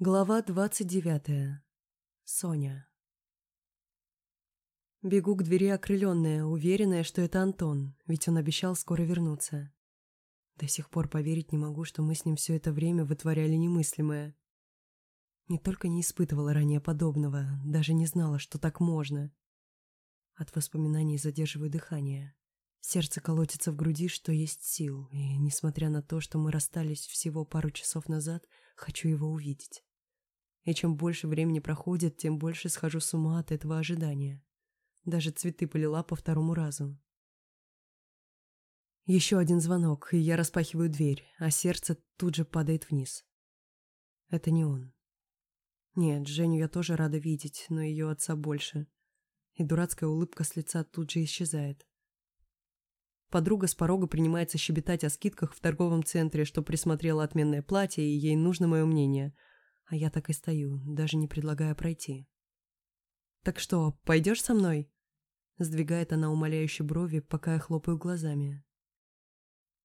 Глава двадцать девятая. Соня. Бегу к двери окрыленная, уверенная, что это Антон, ведь он обещал скоро вернуться. До сих пор поверить не могу, что мы с ним все это время вытворяли немыслимое. Не только не испытывала ранее подобного, даже не знала, что так можно. От воспоминаний задерживаю дыхание. Сердце колотится в груди, что есть сил, и, несмотря на то, что мы расстались всего пару часов назад, хочу его увидеть. И чем больше времени проходит, тем больше схожу с ума от этого ожидания. Даже цветы полила по второму разу. Еще один звонок, и я распахиваю дверь, а сердце тут же падает вниз. Это не он. Нет, Женю я тоже рада видеть, но ее отца больше. И дурацкая улыбка с лица тут же исчезает. Подруга с порога принимается щебетать о скидках в торговом центре, что присмотрела отменное платье, и ей нужно мое мнение. А я так и стою, даже не предлагая пройти. «Так что, пойдешь со мной?» Сдвигает она умоляющие брови, пока я хлопаю глазами.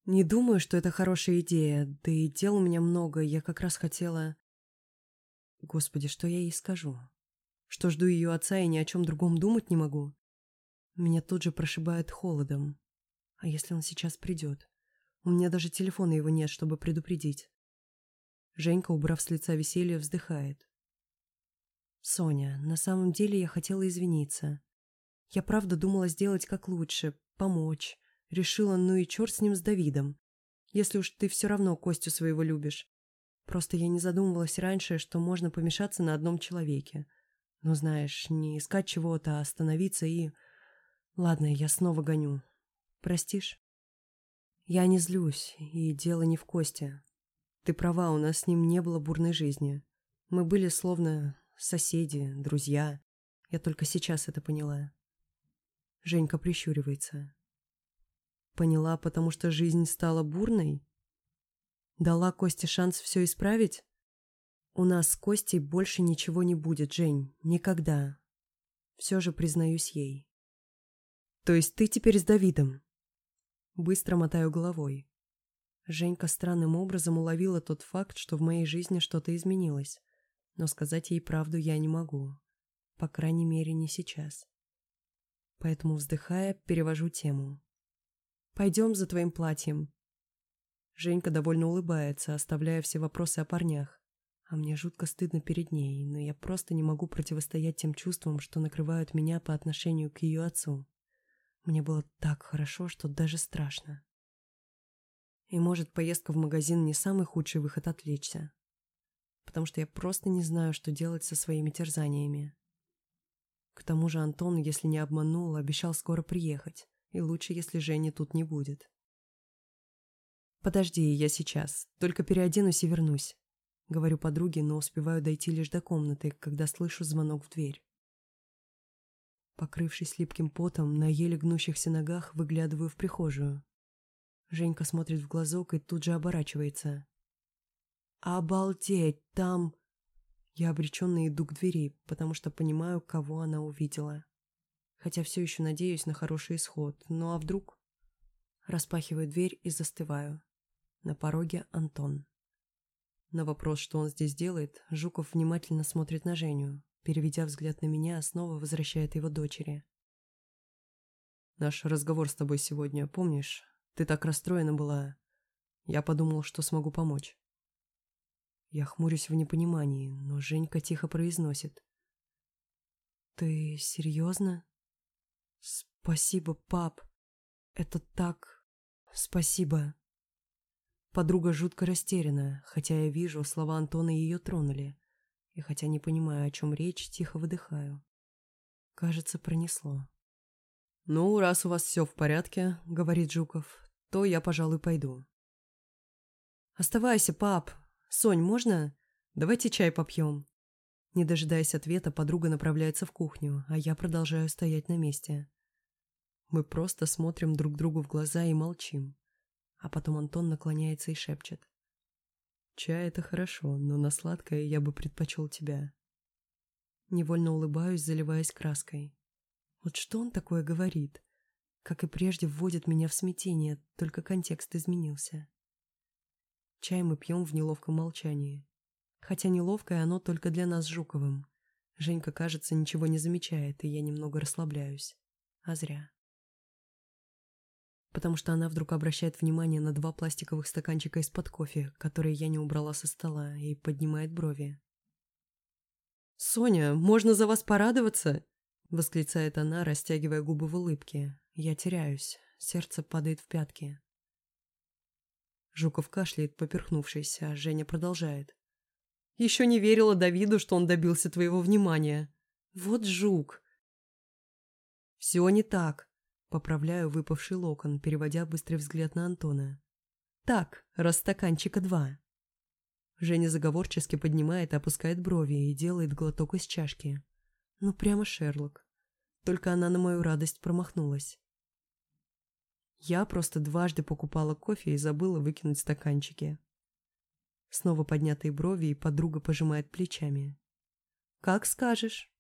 «Не думаю, что это хорошая идея, да и дел у меня много, я как раз хотела...» Господи, что я ей скажу? Что жду ее отца и ни о чем другом думать не могу? Меня тут же прошибает холодом. А если он сейчас придет? У меня даже телефона его нет, чтобы предупредить. Женька, убрав с лица веселье, вздыхает. «Соня, на самом деле я хотела извиниться. Я правда думала сделать как лучше, помочь. Решила, ну и черт с ним с Давидом. Если уж ты все равно Костю своего любишь. Просто я не задумывалась раньше, что можно помешаться на одном человеке. Ну, знаешь, не искать чего-то, а остановиться и... Ладно, я снова гоню. Простишь? Я не злюсь, и дело не в Косте. Ты права, у нас с ним не было бурной жизни. Мы были словно соседи, друзья. Я только сейчас это поняла. Женька прищуривается. Поняла, потому что жизнь стала бурной? Дала Косте шанс все исправить? У нас с Костей больше ничего не будет, Жень. Никогда. Все же признаюсь ей. То есть ты теперь с Давидом? Быстро мотаю головой. Женька странным образом уловила тот факт, что в моей жизни что-то изменилось. Но сказать ей правду я не могу. По крайней мере, не сейчас. Поэтому, вздыхая, перевожу тему. «Пойдем за твоим платьем». Женька довольно улыбается, оставляя все вопросы о парнях. А мне жутко стыдно перед ней, но я просто не могу противостоять тем чувствам, что накрывают меня по отношению к ее отцу. Мне было так хорошо, что даже страшно. И может, поездка в магазин не самый худший выход отвлечься. Потому что я просто не знаю, что делать со своими терзаниями. К тому же Антон, если не обманул, обещал скоро приехать. И лучше, если Жени тут не будет. «Подожди, я сейчас. Только переоденусь и вернусь», — говорю подруге, но успеваю дойти лишь до комнаты, когда слышу звонок в дверь. Покрывшись липким потом, на еле гнущихся ногах выглядываю в прихожую. Женька смотрит в глазок и тут же оборачивается. «Обалдеть, там...» Я обреченно иду к двери, потому что понимаю, кого она увидела. Хотя все еще надеюсь на хороший исход. Ну а вдруг? Распахиваю дверь и застываю. На пороге Антон. На вопрос, что он здесь делает, Жуков внимательно смотрит на Женю, переведя взгляд на меня, снова возвращает его дочери. «Наш разговор с тобой сегодня, помнишь? Ты так расстроена была. Я подумал, что смогу помочь». Я хмурюсь в непонимании, но Женька тихо произносит. «Ты серьезно? Спасибо, пап. Это так... Спасибо». Подруга жутко растеряна, хотя я вижу, слова Антона ее тронули и хотя не понимаю, о чем речь, тихо выдыхаю. Кажется, пронесло. «Ну, раз у вас все в порядке», — говорит Жуков, — «то я, пожалуй, пойду». «Оставайся, пап. Сонь, можно? Давайте чай попьем». Не дожидаясь ответа, подруга направляется в кухню, а я продолжаю стоять на месте. Мы просто смотрим друг другу в глаза и молчим. А потом Антон наклоняется и шепчет. Чай — это хорошо, но на сладкое я бы предпочел тебя. Невольно улыбаюсь, заливаясь краской. Вот что он такое говорит? Как и прежде, вводит меня в смятение, только контекст изменился. Чай мы пьем в неловком молчании. Хотя неловкое оно только для нас с Жуковым. Женька, кажется, ничего не замечает, и я немного расслабляюсь. А зря. Потому что она вдруг обращает внимание на два пластиковых стаканчика из-под кофе, которые я не убрала со стола, и поднимает брови. «Соня, можно за вас порадоваться?» — восклицает она, растягивая губы в улыбке. Я теряюсь, сердце падает в пятки. Жуков кашляет, поперхнувшись, а Женя продолжает. «Еще не верила Давиду, что он добился твоего внимания. Вот жук!» «Все не так», — поправляю выпавший локон, переводя быстрый взгляд на Антона. «Так, раз стаканчика два». Женя заговорчески поднимает и опускает брови и делает глоток из чашки. Ну, прямо Шерлок. Только она на мою радость промахнулась. Я просто дважды покупала кофе и забыла выкинуть стаканчики. Снова поднятые брови, и подруга пожимает плечами. «Как скажешь».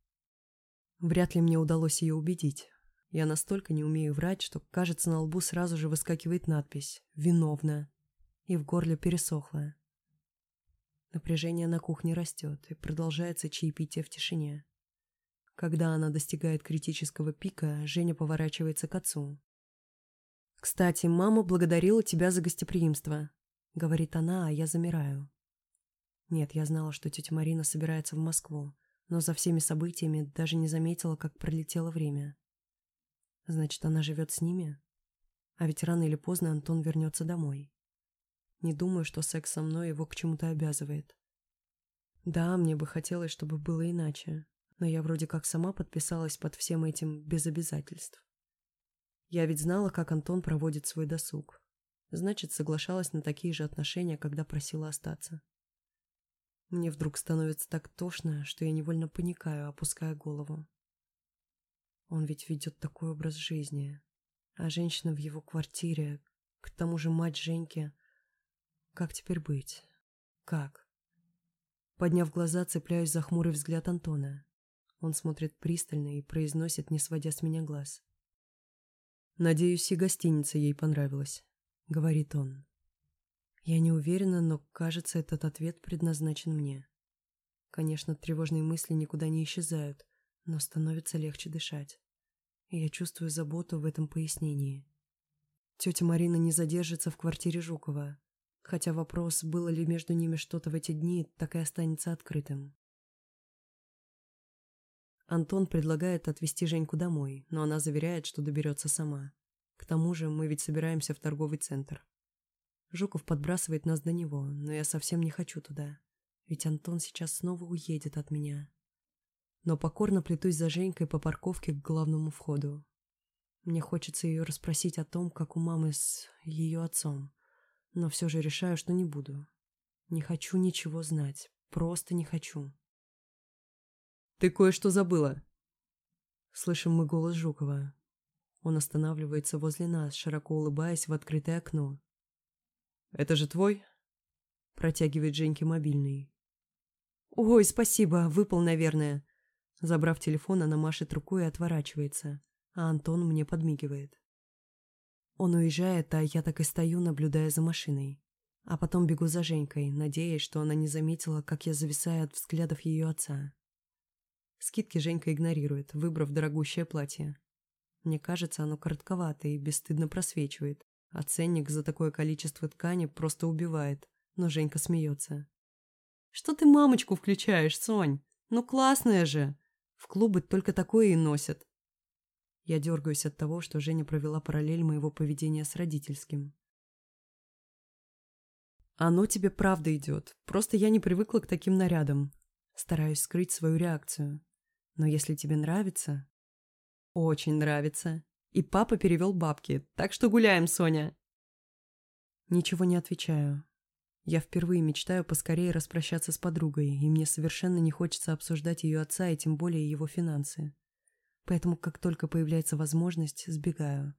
Вряд ли мне удалось ее убедить. Я настолько не умею врать, что, кажется, на лбу сразу же выскакивает надпись «Виновна» и в горле пересохло. Напряжение на кухне растет, и продолжается чаепитие в тишине. Когда она достигает критического пика, Женя поворачивается к отцу. «Кстати, мама благодарила тебя за гостеприимство», — говорит она, а я замираю. Нет, я знала, что тетя Марина собирается в Москву, но за всеми событиями даже не заметила, как пролетело время. Значит, она живет с ними? А ведь рано или поздно Антон вернется домой. Не думаю, что секс со мной его к чему-то обязывает. Да, мне бы хотелось, чтобы было иначе, но я вроде как сама подписалась под всем этим без обязательств. Я ведь знала, как Антон проводит свой досуг. Значит, соглашалась на такие же отношения, когда просила остаться. Мне вдруг становится так тошно, что я невольно паникаю, опуская голову. Он ведь ведет такой образ жизни. А женщина в его квартире, к тому же мать Женьки. Как теперь быть? Как? Подняв глаза, цепляюсь за хмурый взгляд Антона. Он смотрит пристально и произносит, не сводя с меня глаз. «Надеюсь, и гостиница ей понравилась», — говорит он. Я не уверена, но, кажется, этот ответ предназначен мне. Конечно, тревожные мысли никуда не исчезают, но становится легче дышать. И я чувствую заботу в этом пояснении. Тетя Марина не задержится в квартире Жукова, хотя вопрос, было ли между ними что-то в эти дни, так и останется открытым. Антон предлагает отвезти Женьку домой, но она заверяет, что доберется сама. К тому же мы ведь собираемся в торговый центр. Жуков подбрасывает нас до него, но я совсем не хочу туда. Ведь Антон сейчас снова уедет от меня. Но покорно плетусь за Женькой по парковке к главному входу. Мне хочется ее расспросить о том, как у мамы с ее отцом. Но все же решаю, что не буду. Не хочу ничего знать. Просто не хочу. «Ты кое-что забыла!» Слышим мы голос Жукова. Он останавливается возле нас, широко улыбаясь в открытое окно. «Это же твой?» Протягивает Женьке мобильный. «Ой, спасибо, выпал, наверное». Забрав телефон, она машет рукой и отворачивается, а Антон мне подмигивает. Он уезжает, а я так и стою, наблюдая за машиной. А потом бегу за Женькой, надеясь, что она не заметила, как я зависаю от взглядов ее отца. Скидки Женька игнорирует, выбрав дорогущее платье. Мне кажется, оно коротковато и бесстыдно просвечивает, а ценник за такое количество ткани просто убивает, но Женька смеется. «Что ты мамочку включаешь, Сонь? Ну классная же! В клубы только такое и носят». Я дергаюсь от того, что Женя провела параллель моего поведения с родительским. «Оно тебе правда идет, просто я не привыкла к таким нарядам». Стараюсь скрыть свою реакцию. Но если тебе нравится... Очень нравится. И папа перевел бабки, так что гуляем, Соня. Ничего не отвечаю. Я впервые мечтаю поскорее распрощаться с подругой, и мне совершенно не хочется обсуждать ее отца и тем более его финансы. Поэтому, как только появляется возможность, сбегаю.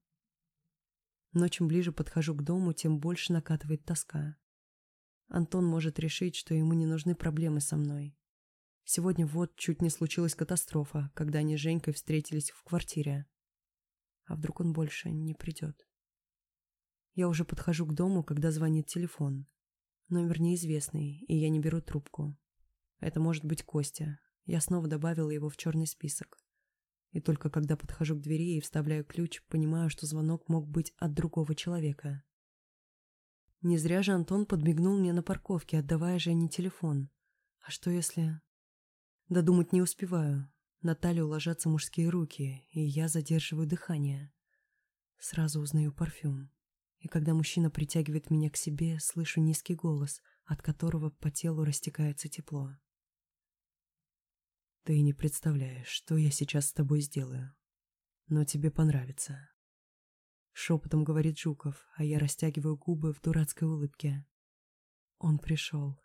Но чем ближе подхожу к дому, тем больше накатывает тоска. Антон может решить, что ему не нужны проблемы со мной. Сегодня вот чуть не случилась катастрофа, когда они с Женькой встретились в квартире. А вдруг он больше не придет? Я уже подхожу к дому, когда звонит телефон. Номер неизвестный, и я не беру трубку. Это может быть Костя. Я снова добавила его в черный список. И только когда подхожу к двери и вставляю ключ, понимаю, что звонок мог быть от другого человека. Не зря же Антон подмигнул мне на парковке, отдавая Жене телефон. А что если... Додумать не успеваю. На талию ложатся мужские руки, и я задерживаю дыхание. Сразу узнаю парфюм. И когда мужчина притягивает меня к себе, слышу низкий голос, от которого по телу растекается тепло. Ты не представляешь, что я сейчас с тобой сделаю. Но тебе понравится. Шепотом говорит Жуков, а я растягиваю губы в дурацкой улыбке. Он пришел.